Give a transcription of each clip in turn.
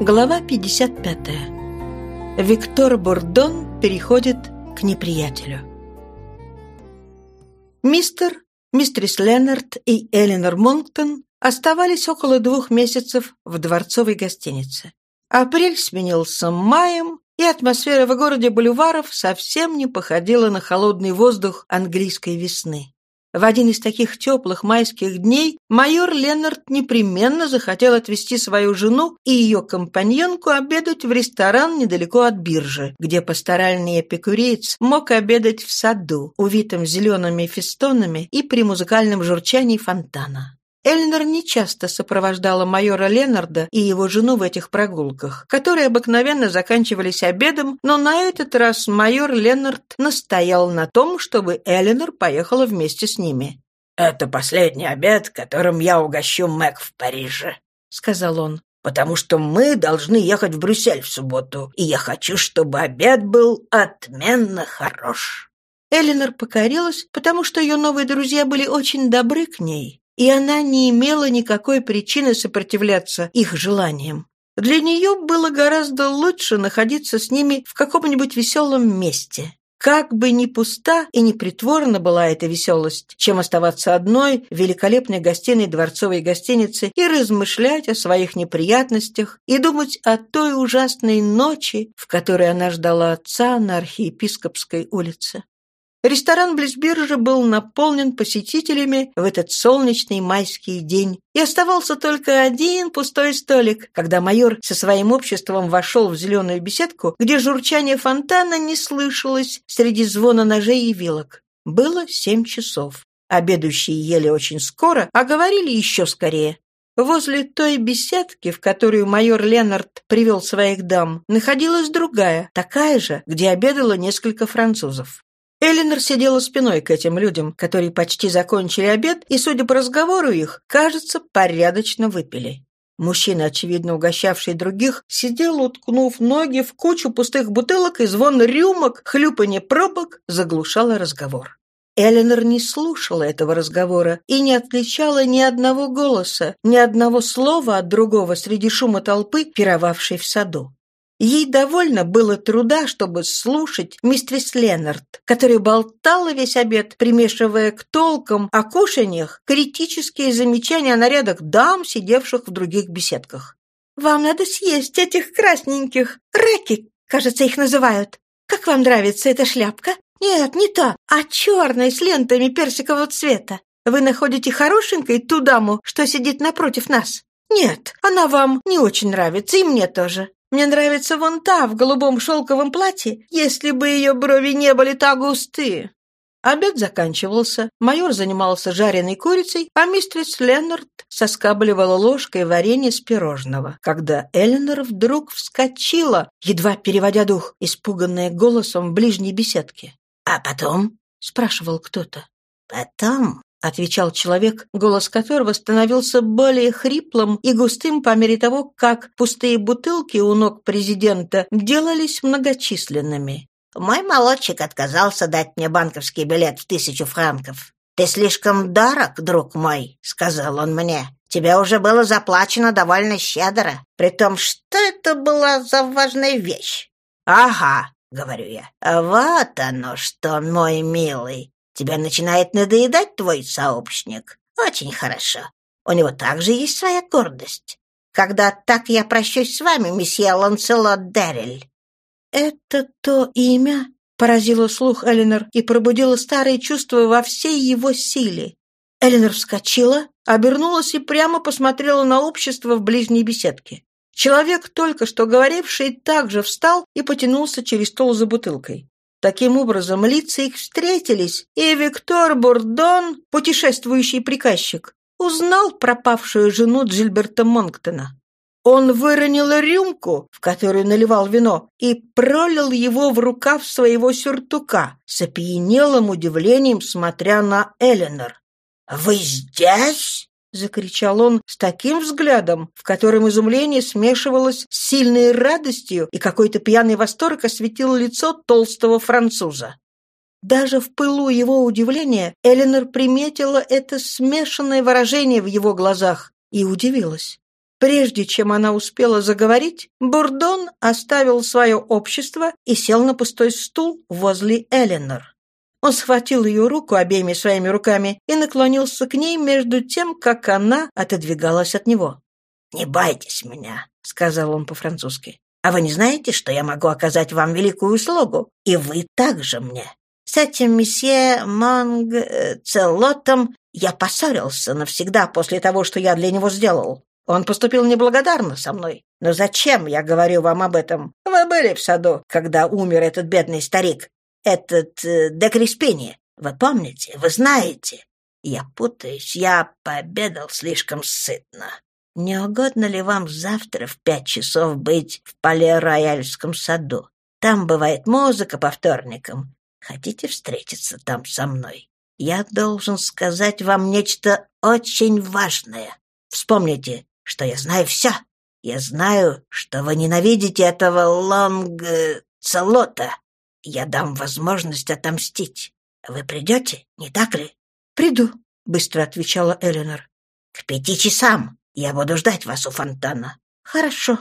Глава 55. Виктор Бурдон переходит к неприятелю. Мистер, мистерис Леннард и Эленор Монктон оставались около двух месяцев в дворцовой гостинице. Апрель сменился маем, и атмосфера в городе бульваров совсем не походила на холодный воздух английской весны. В один из таких теплых майских дней майор Леннард непременно захотел отвезти свою жену и ее компаньонку обедать в ресторан недалеко от биржи, где пасторальный эпикуреец мог обедать в саду, увитом зелеными фестонами и при музыкальном журчании фонтана. Эльнер нечасто сопровождала майора Ленарда и его жену в этих прогулках, которые обыкновенно заканчивались обедом, но на этот раз майор Ленард настоял на том, чтобы Эленор поехала вместе с ними. «Это последний обед, которым я угощу Мэг в Париже», — сказал он, «потому что мы должны ехать в Брюссель в субботу, и я хочу, чтобы обед был отменно хорош». Эленор покорилась, потому что ее новые друзья были очень добры к ней и она не имела никакой причины сопротивляться их желаниям. Для нее было гораздо лучше находиться с ними в каком-нибудь веселом месте. Как бы ни пуста и ни притворна была эта веселость, чем оставаться одной в великолепной гостиной дворцовой гостиницы и размышлять о своих неприятностях и думать о той ужасной ночи, в которой она ждала отца на архиепископской улице. Ресторан близ биржи был наполнен посетителями в этот солнечный майский день, и оставался только один пустой столик, когда майор со своим обществом вошел в зеленую беседку, где журчание фонтана не слышалось среди звона ножей и вилок. Было семь часов. Обедающие ели очень скоро, а говорили еще скорее. Возле той беседки, в которую майор Ленард привел своих дам, находилась другая, такая же, где обедало несколько французов. Эллинор сидела спиной к этим людям, которые почти закончили обед, и, судя по разговору их, кажется, порядочно выпили. Мужчина, очевидно угощавший других, сидел, уткнув ноги в кучу пустых бутылок, и звон рюмок, хлюпанье пробок заглушало разговор. Эленор не слушала этого разговора и не отличала ни одного голоса, ни одного слова от другого среди шума толпы, пировавшей в саду. Ей довольно было труда, чтобы слушать мистерис Леннард, которая болтала весь обед, примешивая к толкам о кушаньях критические замечания о нарядах дам, сидевших в других беседках. «Вам надо съесть этих красненьких, раки, кажется, их называют. Как вам нравится эта шляпка? Нет, не та, а черная с лентами персикового цвета. Вы находите хорошенькой ту даму, что сидит напротив нас? Нет, она вам не очень нравится, и мне тоже. Мне нравится вон та в голубом шелковом платье, если бы ее брови не были так густые». Обед заканчивался, майор занимался жареной курицей, а мистерс Леннард соскабливала ложкой варенье с пирожного, когда Эленор вдруг вскочила, едва переводя дух, испуганная голосом в ближней беседке. «А потом?» — спрашивал кто-то. «Потом — отвечал человек, голос которого становился более хриплым и густым по мере того, как пустые бутылки у ног президента делались многочисленными. «Мой молодчик отказался дать мне банковский билет в тысячу франков. Ты слишком дорог, друг мой», — сказал он мне. «Тебе уже было заплачено довольно щедро. Притом, что это была за важная вещь?» «Ага», — говорю я. «Вот оно что, мой милый. Тебе начинает надоедать твой сообщник? Очень хорошо. У него также есть своя гордость. Когда так я прощусь с вами, месье Ланселот Деррель». «Это то имя?» — поразило слух Эленор и пробудило старые чувства во всей его силе. Эленор вскочила, обернулась и прямо посмотрела на общество в ближней беседке. Человек, только что говоривший, также встал и потянулся через стол за бутылкой. Таким образом, лица их встретились, и Виктор Бурдон, путешествующий приказчик, узнал пропавшую жену Джильберта Монктона. Он выронил рюмку, в которую наливал вино, и пролил его в рукав своего сюртука, с опьянелым удивлением смотря на Эленор. «Вы здесь?» — закричал он с таким взглядом, в котором изумление смешивалось с сильной радостью, и какой-то пьяный восторг осветил лицо толстого француза. Даже в пылу его удивления Эленор приметила это смешанное выражение в его глазах и удивилась. Прежде чем она успела заговорить, Бурдон оставил свое общество и сел на пустой стул возле Эленор. Он схватил ее руку обеими своими руками и наклонился к ней между тем, как она отодвигалась от него. «Не бойтесь меня», — сказал он по-французски. «А вы не знаете, что я могу оказать вам великую услугу? И вы также мне. С этим месье Монг... Целотом я поссорился навсегда после того, что я для него сделал. Он поступил неблагодарно со мной. Но зачем я говорю вам об этом? Вы были в саду, когда умер этот бедный старик, этот э, де Криспини. Вы помните, вы знаете? Я путаюсь, я пообедал слишком сытно. Не угодно ли вам завтра в пять часов быть в Пале-Рояльском саду? Там бывает музыка по вторникам. Хотите встретиться там со мной? Я должен сказать вам нечто очень важное. Вспомните, что я знаю все. Я знаю, что вы ненавидите этого Лонг-Целота. Я дам возможность отомстить. Вы придете, не так ли? Приду, быстро отвечала Эленор. К пяти часам. Я буду ждать вас у фонтана. Хорошо.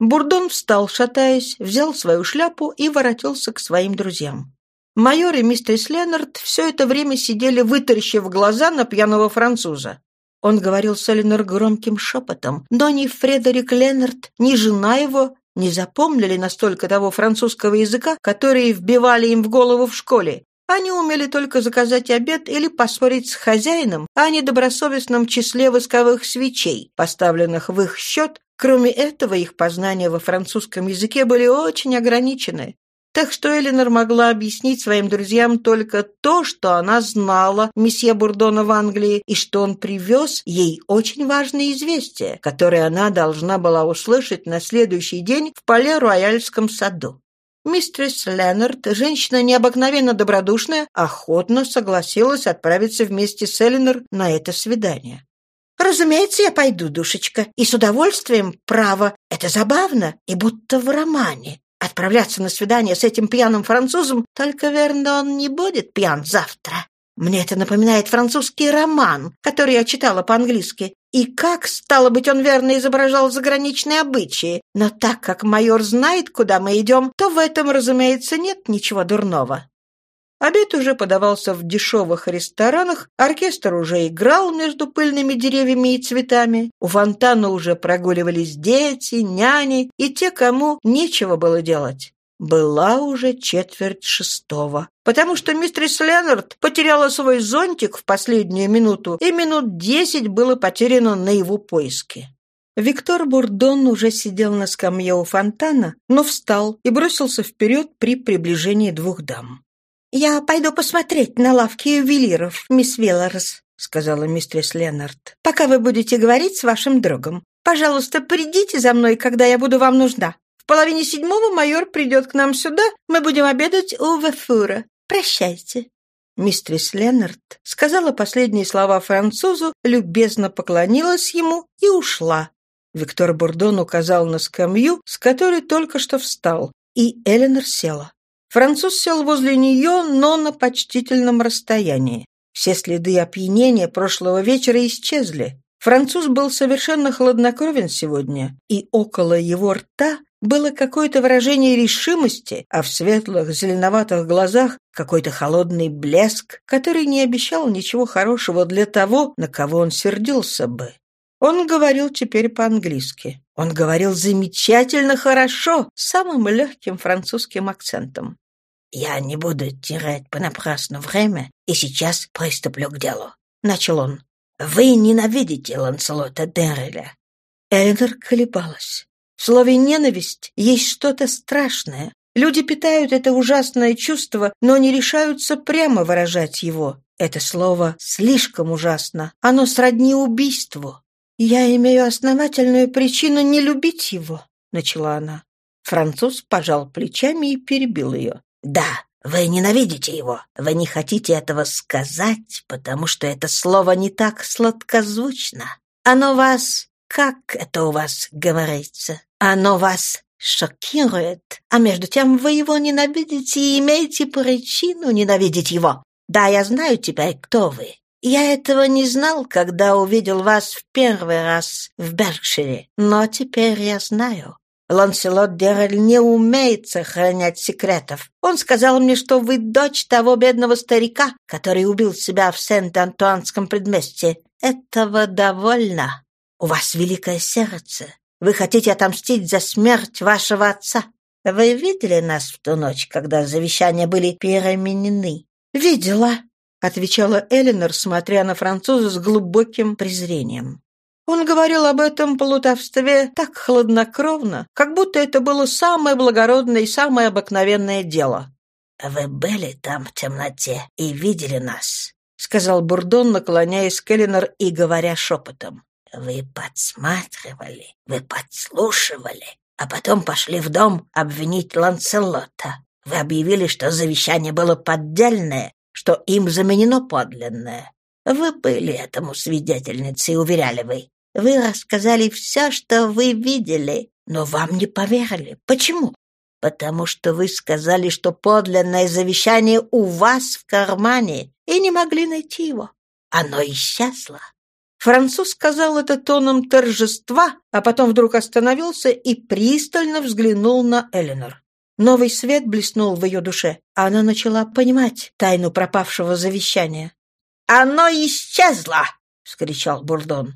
Бурдон встал, шатаясь, взял свою шляпу и воротился к своим друзьям. Майор и мистер Леннард все это время сидели, вытаращив глаза на пьяного француза. Он говорил с Эленор громким шепотом, но ни Фредерик Леннард, ни жена его не запомнили настолько того французского языка, который вбивали им в голову в школе. Они умели только заказать обед или поспорить с хозяином о недобросовестном числе восковых свечей, поставленных в их счет. Кроме этого, их познания во французском языке были очень ограничены. Так что Эленор могла объяснить своим друзьям только то, что она знала месье Бурдона в Англии, и что он привез ей очень важное известие, которое она должна была услышать на следующий день в Пале-Рояльском саду. Мистерс Леннард, женщина необыкновенно добродушная, охотно согласилась отправиться вместе с Эленор на это свидание. «Разумеется, я пойду, душечка, и с удовольствием, право, это забавно и будто в романе. Отправляться на свидание с этим пьяным французом, только, верно, он не будет пьян завтра. Мне это напоминает французский роман, который я читала по-английски. И как, стало быть, он верно изображал заграничные обычаи. Но так как майор знает, куда мы идем, то в этом, разумеется, нет ничего дурного. Обед уже подавался в дешевых ресторанах, оркестр уже играл между пыльными деревьями и цветами, у фонтана уже прогуливались дети, няни и те, кому нечего было делать. Была уже четверть шестого, потому что мистерис Леннард потеряла свой зонтик в последнюю минуту, и минут десять было потеряно на его поиски. Виктор Бурдон уже сидел на скамье у фонтана, но встал и бросился вперед при приближении двух дам. «Я пойду посмотреть на лавки ювелиров, мисс Вилларс», — сказала мистерис Леннард, «пока вы будете говорить с вашим другом. Пожалуйста, придите за мной, когда я буду вам нужна. В половине седьмого майор придет к нам сюда, мы будем обедать у Вефура. Прощайте». Мистерис Леннард сказала последние слова французу, любезно поклонилась ему и ушла. Виктор Бурдон указал на скамью, с которой только что встал, и Эленор села. Француз сел возле нее, но на почтительном расстоянии. Все следы опьянения прошлого вечера исчезли. Француз был совершенно хладнокровен сегодня, и около его рта было какое-то выражение решимости, а в светлых зеленоватых глазах какой-то холодный блеск, который не обещал ничего хорошего для того, на кого он сердился бы. Он говорил теперь по-английски. Он говорил замечательно хорошо, самым легким французским акцентом. «Я не буду терять понапрасну время и сейчас приступлю к делу», — начал он. «Вы ненавидите Ланселота Дерреля». Эльдер колебалась. В слове «ненависть» есть что-то страшное. Люди питают это ужасное чувство, но не решаются прямо выражать его. Это слово слишком ужасно. Оно сродни убийству. «Я имею основательную причину не любить его», — начала она. Француз пожал плечами и перебил ее. Да, вы ненавидите его. Вы не хотите этого сказать, потому что это слово не так сладкозвучно. Оно вас... Как это у вас говорится? Оно вас шокирует, а между тем вы его ненавидите и имеете причину ненавидеть его. Да, я знаю теперь, кто вы. Я этого не знал, когда увидел вас в первый раз в Беркшире, но теперь я знаю. Ланселот Деррель не умеет сохранять секретов. Он сказал мне, что вы дочь того бедного старика, который убил себя в Сент-Антуанском предместье. Этого довольно. У вас великое сердце. Вы хотите отомстить за смерть вашего отца. Вы видели нас в ту ночь, когда завещания были переменены? Видела, отвечала Эленор, смотря на француза с глубоким презрением. Он говорил об этом плутовстве так хладнокровно, как будто это было самое благородное и самое обыкновенное дело. «Вы были там в темноте и видели нас», — сказал Бурдон, наклоняясь к Эленор и говоря шепотом. «Вы подсматривали, вы подслушивали, а потом пошли в дом обвинить Ланцелота. Вы объявили, что завещание было поддельное, что им заменено подлинное. Вы были этому свидетельницей, уверяли вы. Вы рассказали все, что вы видели, но вам не поверили. Почему? Потому что вы сказали, что подлинное завещание у вас в кармане, и не могли найти его. Оно исчезло. Француз сказал это тоном торжества, а потом вдруг остановился и пристально взглянул на Эленор. Новый свет блеснул в ее душе, а она начала понимать тайну пропавшего завещания. «Оно исчезло!» — вскричал Бурдон,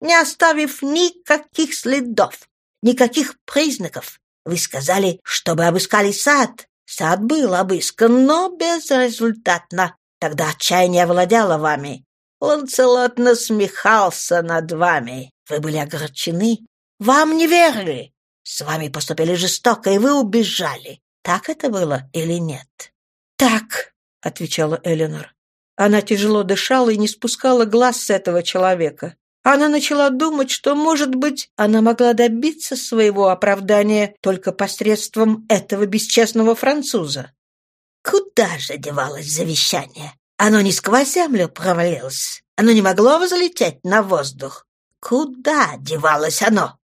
не оставив никаких следов, никаких признаков. Вы сказали, чтобы обыскали сад. Сад был обыскан, но безрезультатно. Тогда отчаяние овладело вами. Ланцелот насмехался над вами. Вы были огорчены. Вам не верили. С вами поступили жестоко, и вы убежали. Так это было или нет? Так, отвечала Эленор. Она тяжело дышала и не спускала глаз с этого человека. Она начала думать, что, может быть, она могла добиться своего оправдания только посредством этого бесчестного француза. Куда же девалось завещание? Оно не сквозь землю провалилось. Оно не могло взлететь на воздух. Куда девалось оно?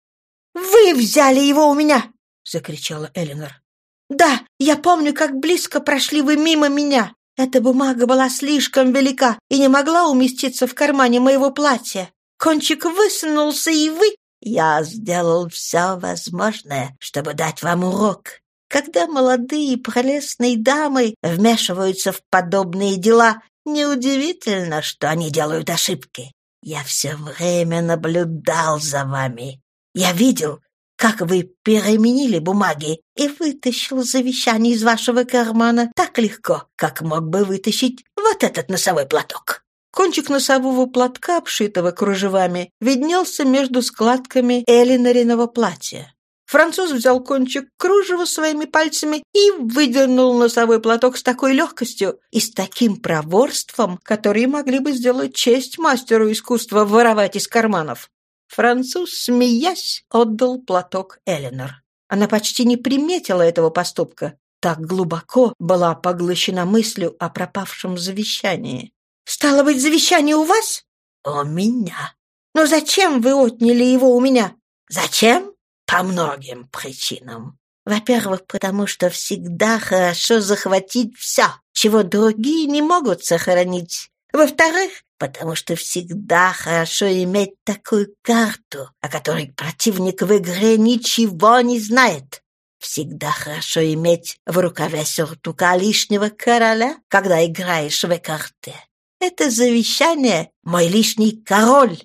«Вы взяли его у меня!» — закричала Эленор. «Да, я помню, как близко прошли вы мимо меня. Эта бумага была слишком велика и не могла уместиться в кармане моего платья. Кончик высунулся, и вы...» «Я сделал все возможное, чтобы дать вам урок. Когда молодые прелестные дамы вмешиваются в подобные дела, неудивительно, что они делают ошибки. Я все время наблюдал за вами. Я видел, как вы переменили бумаги и вытащил завещание из вашего кармана так легко, как мог бы вытащить вот этот носовой платок. Кончик носового платка, обшитого кружевами, виднелся между складками Элинариного платья. Француз взял кончик кружева своими пальцами и выдернул носовой платок с такой легкостью и с таким проворством, которые могли бы сделать честь мастеру искусства воровать из карманов. Француз, смеясь, отдал платок Эленор. Она почти не приметила этого поступка. Так глубоко была поглощена мыслью о пропавшем завещании. «Стало быть, завещание у вас?» «У меня». «Но зачем вы отняли его у меня?» «Зачем?» По многим причинам. Во-первых, потому что всегда хорошо захватить все, чего другие не могут сохранить. Во-вторых, потому что всегда хорошо иметь такую карту, о которой противник в игре ничего не знает. Всегда хорошо иметь в рукаве сюртука лишнего короля, когда играешь в карте. Это завещание — мой лишний король,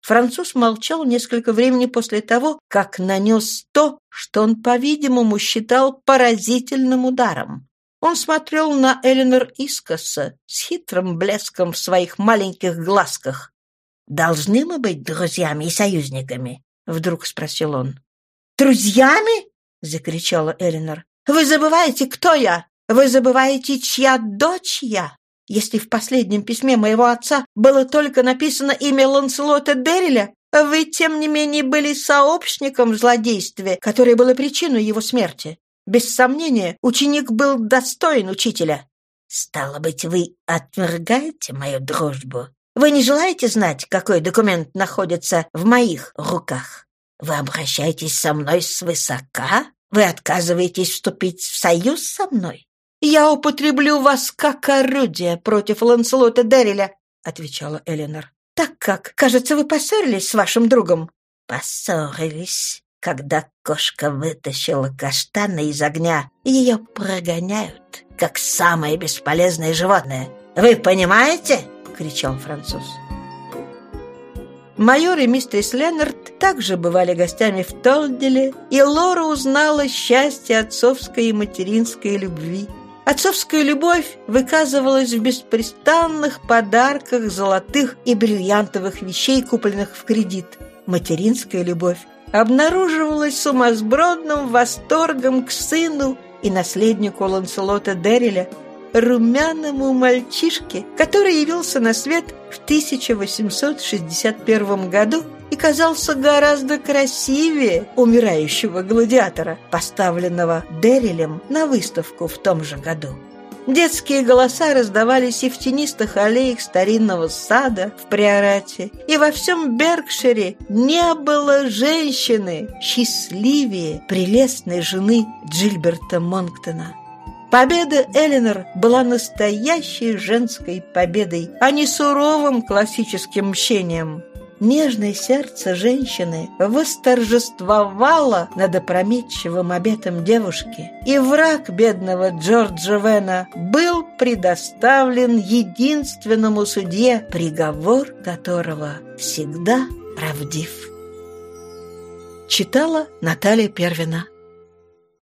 Француз молчал несколько времени после того, как нанес то, что он, по-видимому, считал поразительным ударом. Он смотрел на Эленор искоса с хитрым блеском в своих маленьких глазках. «Должны мы быть друзьями и союзниками?» — вдруг спросил он. «Друзьями?» — закричала Эленор. «Вы забываете, кто я? Вы забываете, чья дочь я?» Если в последнем письме моего отца было только написано имя Ланселота Дерриля, вы, тем не менее, были сообщником в злодействе, которое было причиной его смерти. Без сомнения, ученик был достоин учителя. Стало быть, вы отвергаете мою дружбу? Вы не желаете знать, какой документ находится в моих руках? Вы обращаетесь со мной свысока? Вы отказываетесь вступить в союз со мной? Я употреблю вас как орудие против Ланселота Дерриля. — отвечала Эленор. «Так как, кажется, вы поссорились с вашим другом?» «Поссорились. Когда кошка вытащила каштаны из огня, ее прогоняют, как самое бесполезное животное. Вы понимаете?» — кричал француз. Майор и мистерис Леннард также бывали гостями в Толделе, и Лора узнала счастье отцовской и материнской любви. Отцовская любовь выказывалась в беспрестанных подарках золотых и бриллиантовых вещей, купленных в кредит. Материнская любовь обнаруживалась сумасбродным восторгом к сыну и наследнику Ланселота Дерриля, румяному мальчишке, который явился на свет в 1861 году и казался гораздо красивее умирающего гладиатора, поставленного Деррилем на выставку в том же году. Детские голоса раздавались и в тенистых аллеях старинного сада в Приорате, и во всем Беркшире не было женщины счастливее прелестной жены Джильберта Монктона. Победа Эленор была настоящей женской победой, а не суровым классическим мщением. Нежное сердце женщины восторжествовало над опрометчивым обетом девушки, и враг бедного Джорджа Вена был предоставлен единственному судье, приговор которого всегда правдив. Читала Наталья Первина